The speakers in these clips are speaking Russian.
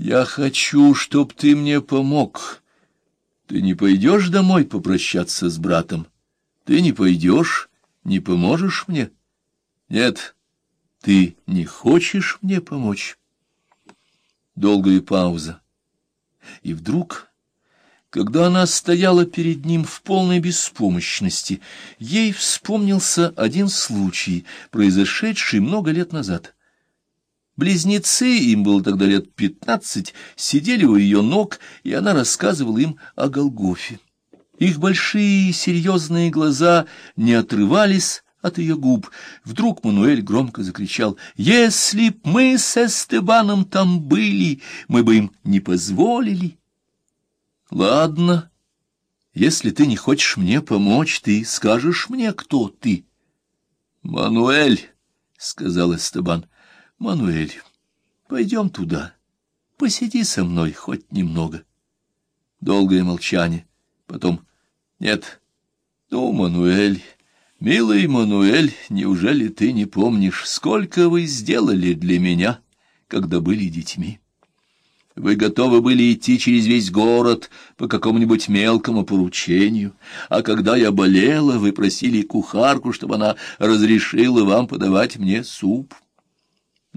Я хочу, чтоб ты мне помог. Ты не пойдешь домой попрощаться с братом? Ты не пойдешь, не поможешь мне? Нет, ты не хочешь мне помочь? Долгая пауза. И вдруг, когда она стояла перед ним в полной беспомощности, ей вспомнился один случай, произошедший много лет назад — Близнецы, им было тогда лет пятнадцать, сидели у ее ног, и она рассказывала им о Голгофе. Их большие серьезные глаза не отрывались от ее губ. Вдруг Мануэль громко закричал, «Если б мы с Эстебаном там были, мы бы им не позволили». «Ладно, если ты не хочешь мне помочь, ты скажешь мне, кто ты». «Мануэль», — сказал Эстебан, — Мануэль, пойдем туда. Посиди со мной хоть немного. Долгое молчание. Потом нет. Ну, Мануэль, милый Мануэль, неужели ты не помнишь, сколько вы сделали для меня, когда были детьми? Вы готовы были идти через весь город по какому-нибудь мелкому поручению, а когда я болела, вы просили кухарку, чтобы она разрешила вам подавать мне суп.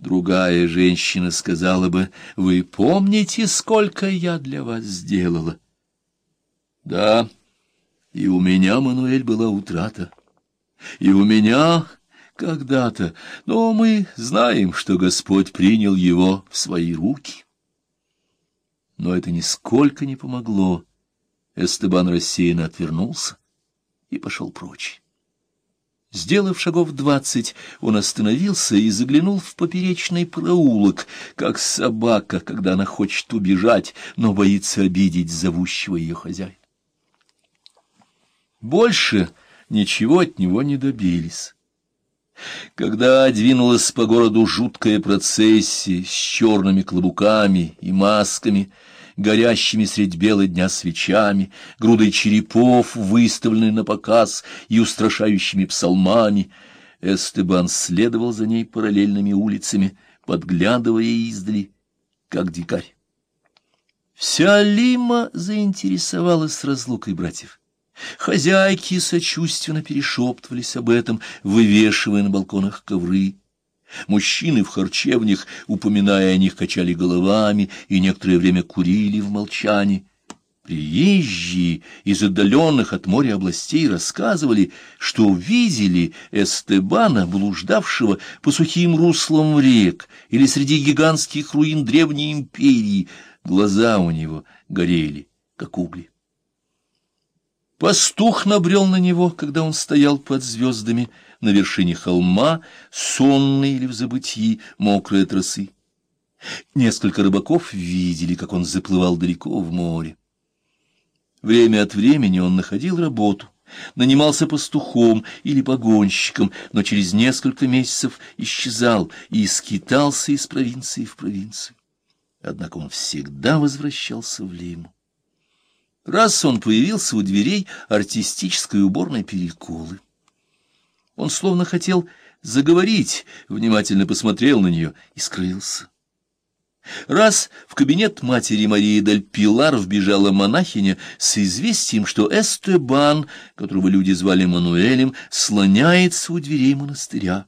Другая женщина сказала бы, «Вы помните, сколько я для вас сделала?» Да, и у меня, Мануэль, была утрата. И у меня когда-то, но мы знаем, что Господь принял его в свои руки. Но это нисколько не помогло. Эстебан рассеянно отвернулся и пошел прочь. Сделав шагов двадцать, он остановился и заглянул в поперечный проулок, как собака, когда она хочет убежать, но боится обидеть зовущего ее хозяина. Больше ничего от него не добились. Когда двинулась по городу жуткая процессия с черными клобуками и масками, горящими средь бела дня свечами, грудой черепов, выставленной на показ, и устрашающими псалмами. Эстебан следовал за ней параллельными улицами, подглядывая издали, как дикарь. Вся Лима заинтересовалась разлукой братьев. Хозяйки сочувственно перешептывались об этом, вывешивая на балконах ковры. Мужчины в харчевнях, упоминая о них, качали головами и некоторое время курили в молчании. Приезжие из отдаленных от моря областей рассказывали, что видели Эстебана, блуждавшего по сухим руслам рек или среди гигантских руин древней империи. Глаза у него горели, как угли. Пастух набрел на него, когда он стоял под звездами, — на вершине холма, сонный или в забытии, мокрые тросы. Несколько рыбаков видели, как он заплывал далеко в море. Время от времени он находил работу, нанимался пастухом или погонщиком, но через несколько месяцев исчезал и скитался из провинции в провинцию. Однако он всегда возвращался в Лиму. Раз он появился у дверей артистической уборной переколы. Он словно хотел заговорить, внимательно посмотрел на нее и скрылся. Раз в кабинет матери Марии Дель Пилар вбежала монахиня с известием, что Эстебан, которого люди звали Мануэлем, слоняется у дверей монастыря.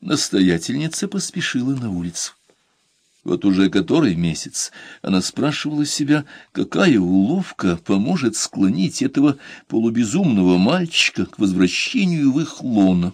Настоятельница поспешила на улицу. Вот уже который месяц она спрашивала себя, какая уловка поможет склонить этого полубезумного мальчика к возвращению в их лоно.